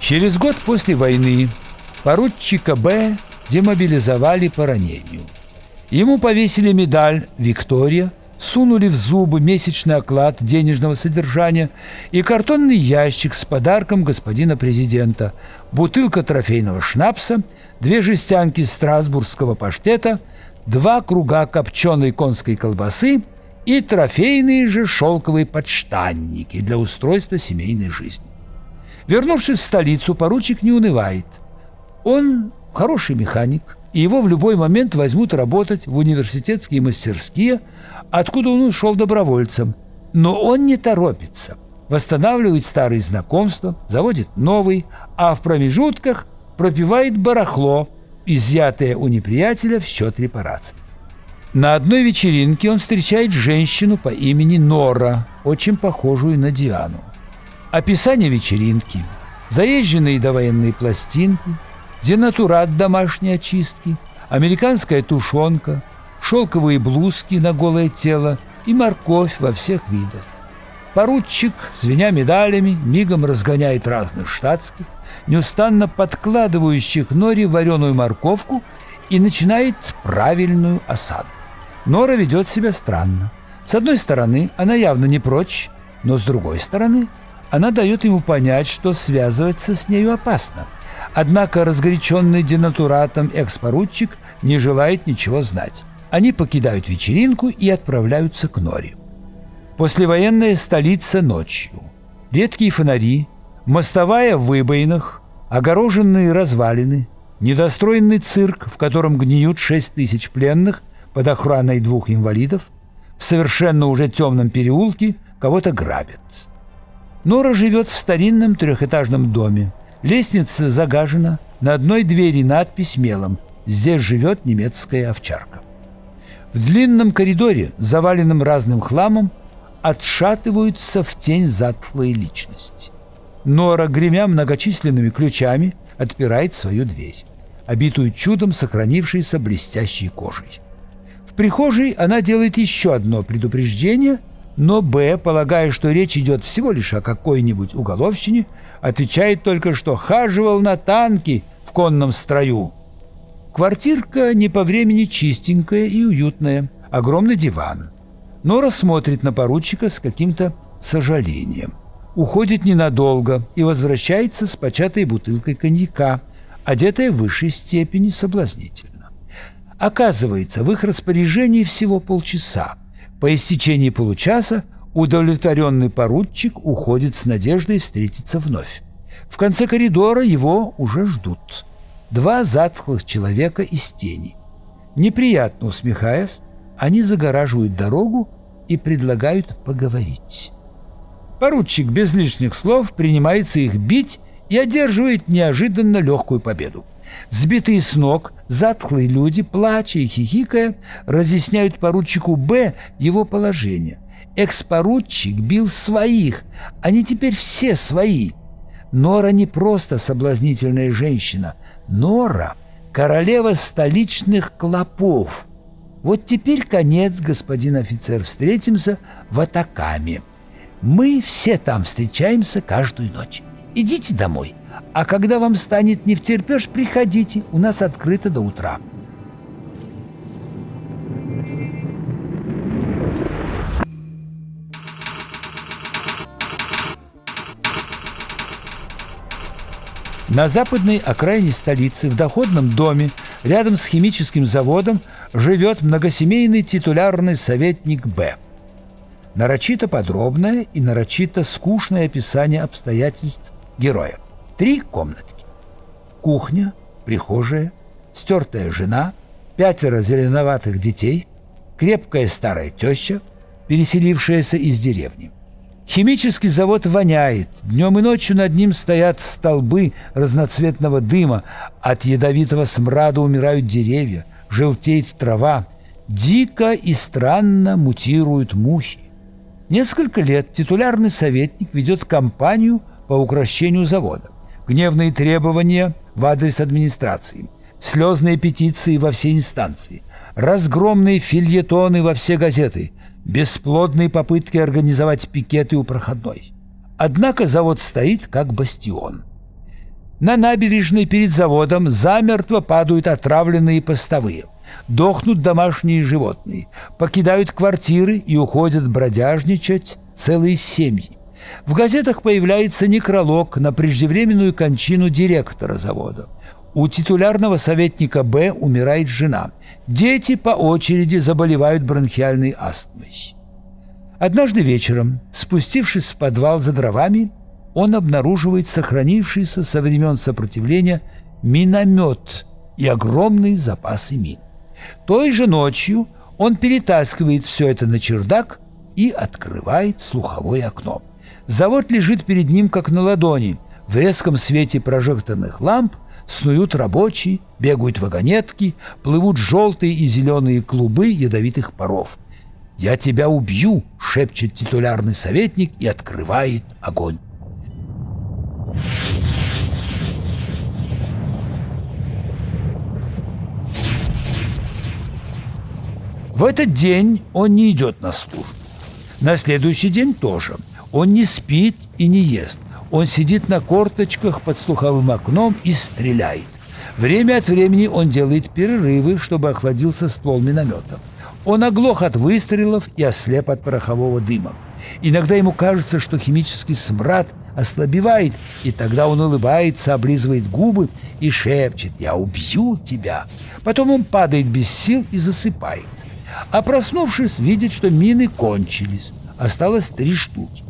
Через год после войны поручика Б демобилизовали по ранению. Ему повесили медаль «Виктория», сунули в зубы месячный оклад денежного содержания и картонный ящик с подарком господина президента, бутылка трофейного шнапса, две жестянки страсбургского паштета, два круга копченой конской колбасы и трофейные же шелковые подштанники для устройства семейной жизни. Вернувшись в столицу, поручик не унывает. Он хороший механик, и его в любой момент возьмут работать в университетские мастерские, откуда он ушел добровольцем. Но он не торопится. Восстанавливает старые знакомства, заводит новый, а в промежутках пропивает барахло, изъятое у неприятеля в счет репараций. На одной вечеринке он встречает женщину по имени Нора, очень похожую на Диану. Описание вечеринки, заезженные довоенные пластинки, денатурат домашней очистки, американская тушенка, шелковые блузки на голое тело и морковь во всех видах. Поручик, звеня медалями, мигом разгоняет разных штатских, неустанно подкладывающих Норе вареную морковку и начинает правильную осаду. Нора ведет себя странно. С одной стороны, она явно не прочь, но с другой стороны – она дает ему понять, что связываться с нею опасно. Однако разгоряченный денатуратом экс-поручик не желает ничего знать. Они покидают вечеринку и отправляются к Норе. Послевоенная столица ночью. Редкие фонари, мостовая в выбоинах, огороженные развалины, недостроенный цирк, в котором гниют шесть тысяч пленных под охраной двух инвалидов, в совершенно уже темном переулке кого-то грабят. Нора живет в старинном трехэтажном доме. Лестница загажена, на одной двери надпись мелом «Здесь живет немецкая овчарка». В длинном коридоре, заваленном разным хламом, отшатываются в тень затлые личности. Нора, гремя многочисленными ключами, отпирает свою дверь, обитую чудом сохранившейся блестящей кожей. Прихожей она делает еще одно предупреждение – но Б, полагая, что речь идет всего лишь о какой-нибудь уголовщине, отвечает только, что хаживал на танке в конном строю. Квартирка не по времени чистенькая и уютная, огромный диван. Нора смотрит на поручика с каким-то сожалением. Уходит ненадолго и возвращается с початой бутылкой коньяка, одетая в высшей степени соблазнительно. Оказывается, в их распоряжении всего полчаса – по истечении получаса удовлетворенный поручик уходит с надеждой встретиться вновь. В конце коридора его уже ждут. Два затхлых человека из тени. Неприятно усмехаясь, они загораживают дорогу и предлагают поговорить. Поручик без лишних слов принимается их бить и одерживает неожиданно легкую победу. Сбитые с ног, затхлые люди, плача и хихикая, разъясняют поручику Б его положение. Экс-поручик бил своих, они теперь все свои. Нора не просто соблазнительная женщина. Нора — королева столичных клопов. Вот теперь конец, господин офицер, встретимся в Атакаме. Мы все там встречаемся каждую ночь. Идите домой. А когда вам станет не втерпешь, приходите, у нас открыто до утра. На западной окраине столицы, в доходном доме, рядом с химическим заводом, живет многосемейный титулярный советник Б. Нарочито подробное и нарочито скучное описание обстоятельств героя. Три комнатки. Кухня, прихожая, стертая жена, пятеро зеленоватых детей, крепкая старая теща, переселившаяся из деревни. Химический завод воняет. Днем и ночью над ним стоят столбы разноцветного дыма. От ядовитого смрада умирают деревья, желтеет трава. Дико и странно мутируют мухи. Несколько лет титулярный советник ведет кампанию по укращению завода гневные требования в адрес администрации, слезные петиции во все инстанции. разгромные фильетоны во все газеты, бесплодные попытки организовать пикеты у проходной. Однако завод стоит как бастион. На набережной перед заводом замертво падают отравленные постовые. Дохнут домашние животные, покидают квартиры и уходят бродяжничать целые семьи. В газетах появляется некролог на преждевременную кончину директора завода. У титулярного советника Б умирает жена. Дети по очереди заболевают бронхиальной астмой. Однажды вечером, спустившись в подвал за дровами, он обнаруживает сохранившийся со времен сопротивления миномет и огромные запасы мин. Той же ночью он перетаскивает все это на чердак и открывает слуховое окно. Завод лежит перед ним как на ладони. В резком свете прожекторных ламп снуют рабочие, бегают вагонетки, плывут желтые и зеленые клубы ядовитых паров. «Я тебя убью!» — шепчет титулярный советник и открывает огонь. В этот день он не идет на службу. На следующий день тоже. Он не спит и не ест. Он сидит на корточках под слуховым окном и стреляет. Время от времени он делает перерывы, чтобы охладился ствол миномета. Он оглох от выстрелов и ослеп от порохового дыма. Иногда ему кажется, что химический смрад ослабевает, и тогда он улыбается, облизывает губы и шепчет «Я убью тебя». Потом он падает без сил и засыпает. А проснувшись, видит, что мины кончились. Осталось три штуки.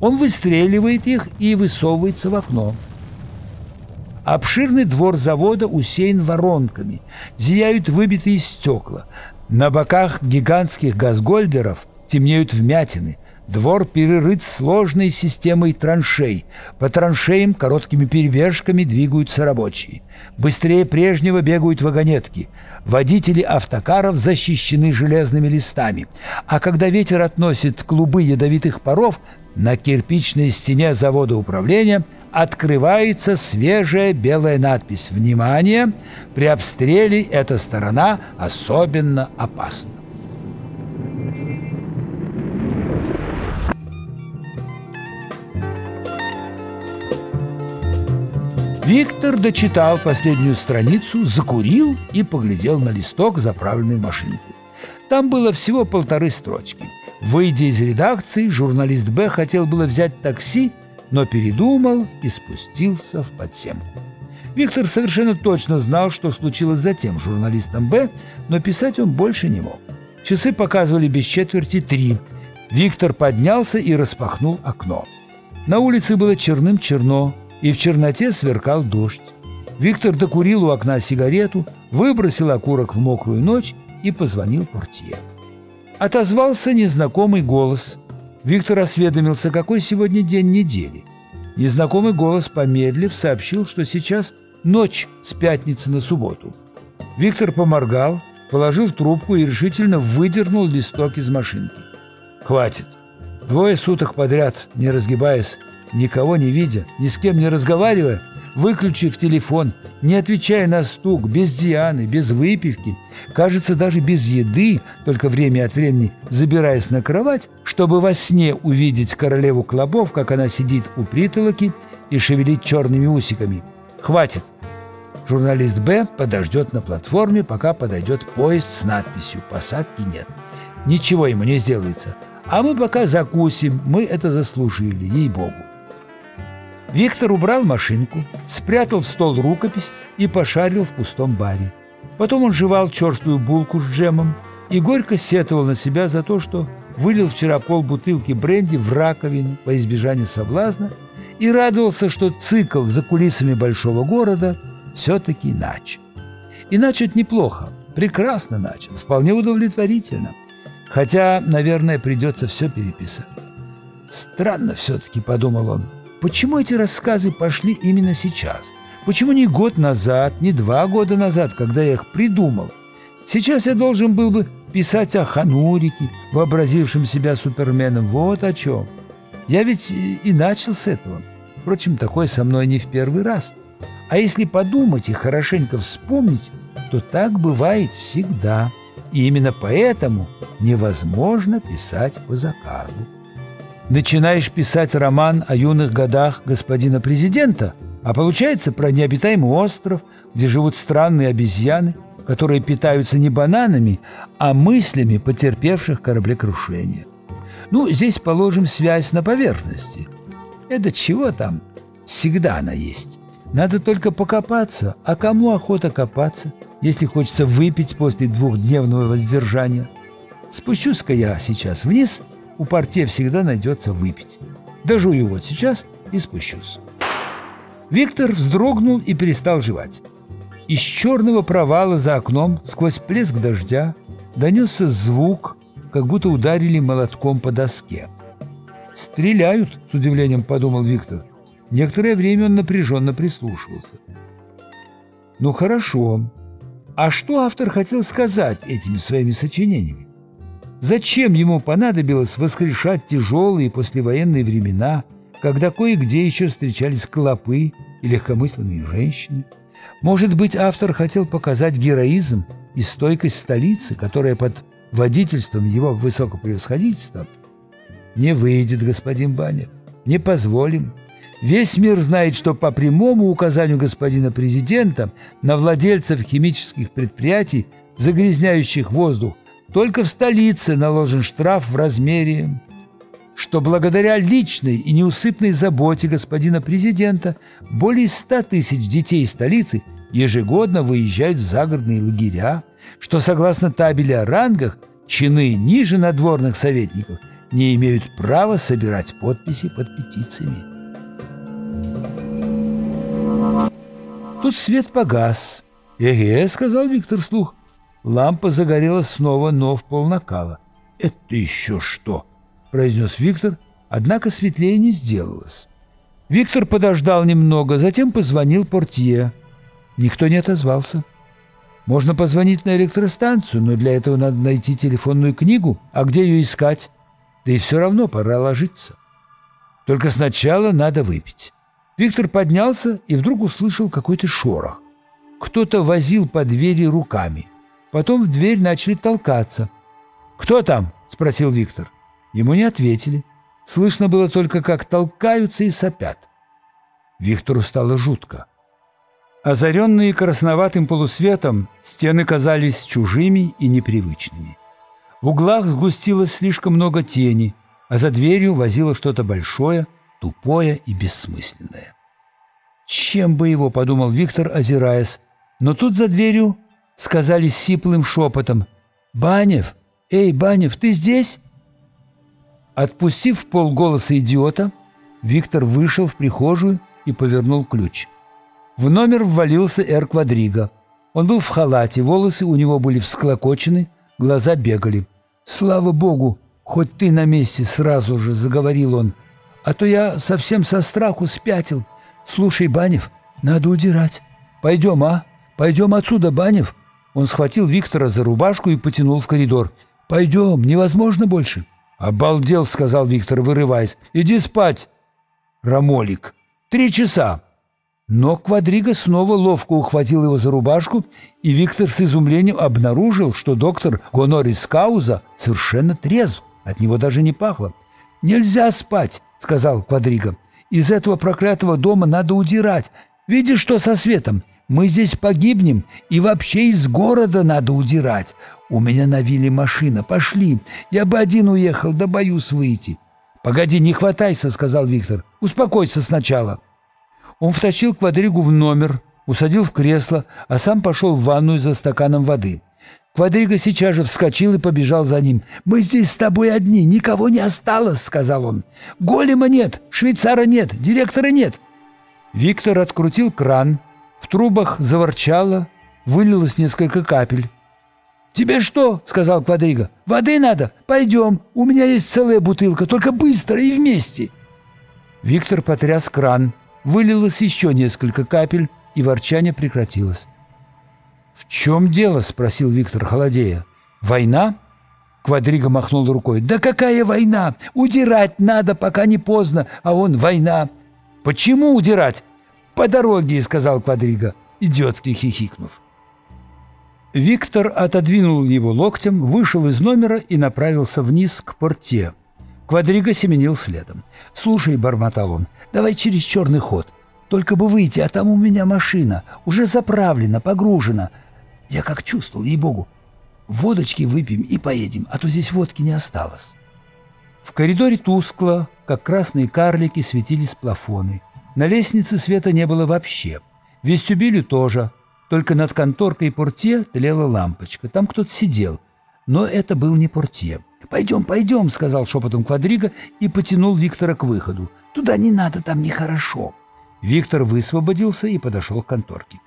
Он выстреливает их и высовывается в окно. Обширный двор завода усеян воронками, зияют выбитые стекла. На боках гигантских газгольдеров темнеют вмятины – Двор перерыт сложной системой траншей. По траншеям короткими перебежками двигаются рабочие. Быстрее прежнего бегают вагонетки. Водители автокаров защищены железными листами. А когда ветер относит клубы ядовитых паров, на кирпичной стене завода управления открывается свежая белая надпись «Внимание! При обстреле эта сторона особенно опасна». Виктор дочитал последнюю страницу, закурил и поглядел на листок, заправленный в машинку. Там было всего полторы строчки. Выйдя из редакции, журналист Б хотел было взять такси, но передумал и спустился в подземку. Виктор совершенно точно знал, что случилось затем журналистом Б, но писать он больше не мог. Часы показывали без четверти три. Виктор поднялся и распахнул окно. На улице было черным-черно, и в черноте сверкал дождь. Виктор докурил у окна сигарету, выбросил окурок в мокрую ночь и позвонил портье. Отозвался незнакомый голос. Виктор осведомился, какой сегодня день недели. Незнакомый голос, помедлив, сообщил, что сейчас ночь с пятницы на субботу. Виктор поморгал, положил трубку и решительно выдернул листок из машинки. «Хватит. Двое суток подряд, не разгибаясь, никого не видя, ни с кем не разговаривая, выключив телефон, не отвечая на стук, без Дианы, без выпивки, кажется, даже без еды, только время от времени забираясь на кровать, чтобы во сне увидеть королеву клобов, как она сидит у притолоки и шевелит черными усиками. Хватит. Журналист Б подождет на платформе, пока подойдет поезд с надписью «Посадки нет». Ничего ему не сделается. А мы пока закусим, мы это заслужили, ей-богу. Виктор убрал машинку, спрятал в стол рукопись и пошарил в пустом баре. Потом он жевал черствую булку с джемом и горько сетовал на себя за то, что вылил вчера полбутылки бренди в раковину по избежанию соблазна и радовался, что цикл за кулисами большого города все-таки начал. И начат неплохо, прекрасно начал, вполне удовлетворительно. Хотя, наверное, придется все переписать. Странно все-таки, подумал он, Почему эти рассказы пошли именно сейчас? Почему не год назад, не два года назад, когда я их придумал? Сейчас я должен был бы писать о Ханурике, вообразившем себя суперменом. Вот о чем. Я ведь и начал с этого. Впрочем, такое со мной не в первый раз. А если подумать и хорошенько вспомнить, то так бывает всегда. И именно поэтому невозможно писать по заказу. Начинаешь писать роман о юных годах господина президента, а получается про необитаемый остров, где живут странные обезьяны, которые питаются не бананами, а мыслями потерпевших кораблекрушение. Ну, здесь положим связь на поверхности. Это чего там? Всегда она есть. Надо только покопаться. А кому охота копаться, если хочется выпить после двухдневного воздержания? Спущусь-ка я сейчас вниз, у порте всегда найдется выпить. Дожую вот сейчас и спущусь. Виктор вздрогнул и перестал жевать. Из черного провала за окном, сквозь плеск дождя, донесся звук, как будто ударили молотком по доске. «Стреляют!» — с удивлением подумал Виктор. Некоторое время он напряженно прислушивался. «Ну хорошо. А что автор хотел сказать этими своими сочинениями? Зачем ему понадобилось воскрешать тяжелые послевоенные времена, когда кое-где еще встречались клопы и легкомысленные женщины? Может быть, автор хотел показать героизм и стойкость столицы, которая под водительством его высокопревосходительства не выйдет, господин Банев. Не позволим. Весь мир знает, что по прямому указанию господина президента на владельцев химических предприятий, загрязняющих воздух, только в столице наложен штраф в размере, что благодаря личной и неусыпной заботе господина президента более 100 тысяч детей столицы ежегодно выезжают в загородные лагеря, что согласно табели о рангах чины ниже надворных советников не имеют права собирать подписи под петициями. Тут свет погас. «Эге», — сказал Виктор вслух. Лампа загорелась снова, но в полнакала. «Это еще что?» — произнес Виктор, однако светлее не сделалось. Виктор подождал немного, затем позвонил портье. Никто не отозвался. Можно позвонить на электростанцию, но для этого надо найти телефонную книгу, а где ее искать? Да и все равно пора ложиться. Только сначала надо выпить. Виктор поднялся и вдруг услышал какой-то шорох. Кто-то возил по двери руками. Потом в дверь начали толкаться. «Кто там?» — спросил Виктор. Ему не ответили. Слышно было только, как толкаются и сопят. Виктору стало жутко. Озаренные красноватым полусветом, стены казались чужими и непривычными. В углах сгустилось слишком много тени, а за дверью возило что-то большое — тупое и бессмысленное. «Чем бы его?» — подумал Виктор, озираясь. Но тут за дверью сказали сиплым шепотом. «Банев! Эй, Банев, ты здесь?» Отпустив полголоса идиота, Виктор вышел в прихожую и повернул ключ. В номер ввалился Эр Квадриго. Он был в халате, волосы у него были всклокочены, глаза бегали. «Слава богу, хоть ты на месте сразу же», — заговорил он, — а то я совсем со страху спятил. Слушай, Банев, надо удирать. Пойдем, а? Пойдем отсюда, Банев». Он схватил Виктора за рубашку и потянул в коридор. «Пойдем, невозможно больше». «Обалдел», — сказал Виктор, вырываясь. «Иди спать, Рамолик. Три часа». Но Квадриго снова ловко ухватил его за рубашку, и Виктор с изумлением обнаружил, что доктор Гонорис Кауза совершенно трезв, от него даже не пахло. «Нельзя спать — сказал Квадриго. «Из этого проклятого дома надо удирать. Видишь, что со светом? Мы здесь погибнем, и вообще из города надо удирать. У меня на вилле машина. Пошли. Я бы один уехал, да боюсь выйти». «Погоди, не хватайся», — сказал Виктор. «Успокойся сначала». Он втащил Квадригу в номер, усадил в кресло, а сам пошел в ванную за стаканом воды. Квадриго сейчас же вскочил и побежал за ним. «Мы здесь с тобой одни, никого не осталось», — сказал он. «Голема нет, швейцара нет, директора нет». Виктор открутил кран, в трубах заворчало, вылилось несколько капель. «Тебе что?» — сказал Квадриго. «Воды надо? Пойдем, у меня есть целая бутылка, только быстро и вместе». Виктор потряс кран, вылилось еще несколько капель, и ворчание прекратилось. «В чем дело?» — спросил Виктор холодея. «Война?» Квадриго махнул рукой. «Да какая война? Удирать надо, пока не поздно, а он война». «Почему удирать?» «По дороге», — сказал Квадриго, идиотски хихикнув. Виктор отодвинул его локтем, вышел из номера и направился вниз к порте. Квадриго семенил следом. «Слушай», — бормотал он, — «давай через черный ход. Только бы выйти, а там у меня машина. Уже заправлена, погружена. Я как чувствовал, ей-богу. Водочки выпьем и поедем, а то здесь водки не осталось». В коридоре тускло, как красные карлики, светились плафоны. На лестнице света не было вообще. В вестибюле тоже. Только над конторкой портье тлела лампочка. Там кто-то сидел. Но это был не портье. «Пойдем, пойдем», — сказал шепотом Квадриго и потянул Виктора к выходу. «Туда не надо, там нехорошо». Виктор высвободился и подошел к конторке.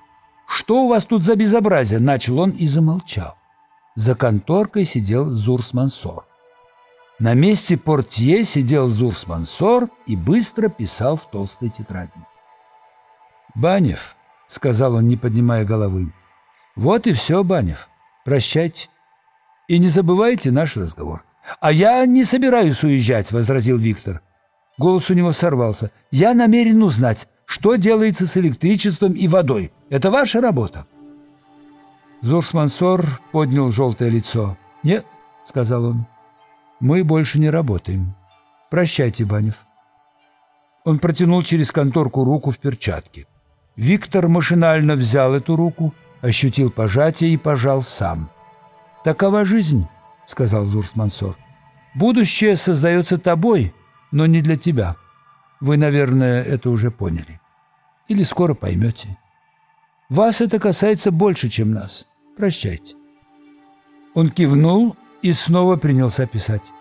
«Что у вас тут за безобразие?» — начал он и замолчал. За конторкой сидел Зурс Мансор. На месте портье сидел Зурс Мансор и быстро писал в толстой тетради. «Банев», — сказал он, не поднимая головы, — «вот и все, Банев. Прощайте. И не забывайте наш разговор». «А я не собираюсь уезжать», — возразил Виктор. Голос у него сорвался. «Я намерен узнать, что делается с электричеством и водой. Это ваша работа?» Зурс Мансор поднял желтое лицо. «Нет», — сказал он, — «мы больше не работаем. Прощайте, Банев». Он протянул через конторку руку в перчатке. Виктор машинально взял эту руку, ощутил пожатие и пожал сам. «Такова жизнь», — сказал Зурс Мансор. «Будущее создается тобой, но не для тебя. Вы, наверное, это уже поняли. Или скоро поймете. Вас это касается больше, чем нас. Прощайте». Он кивнул и снова принялся писать.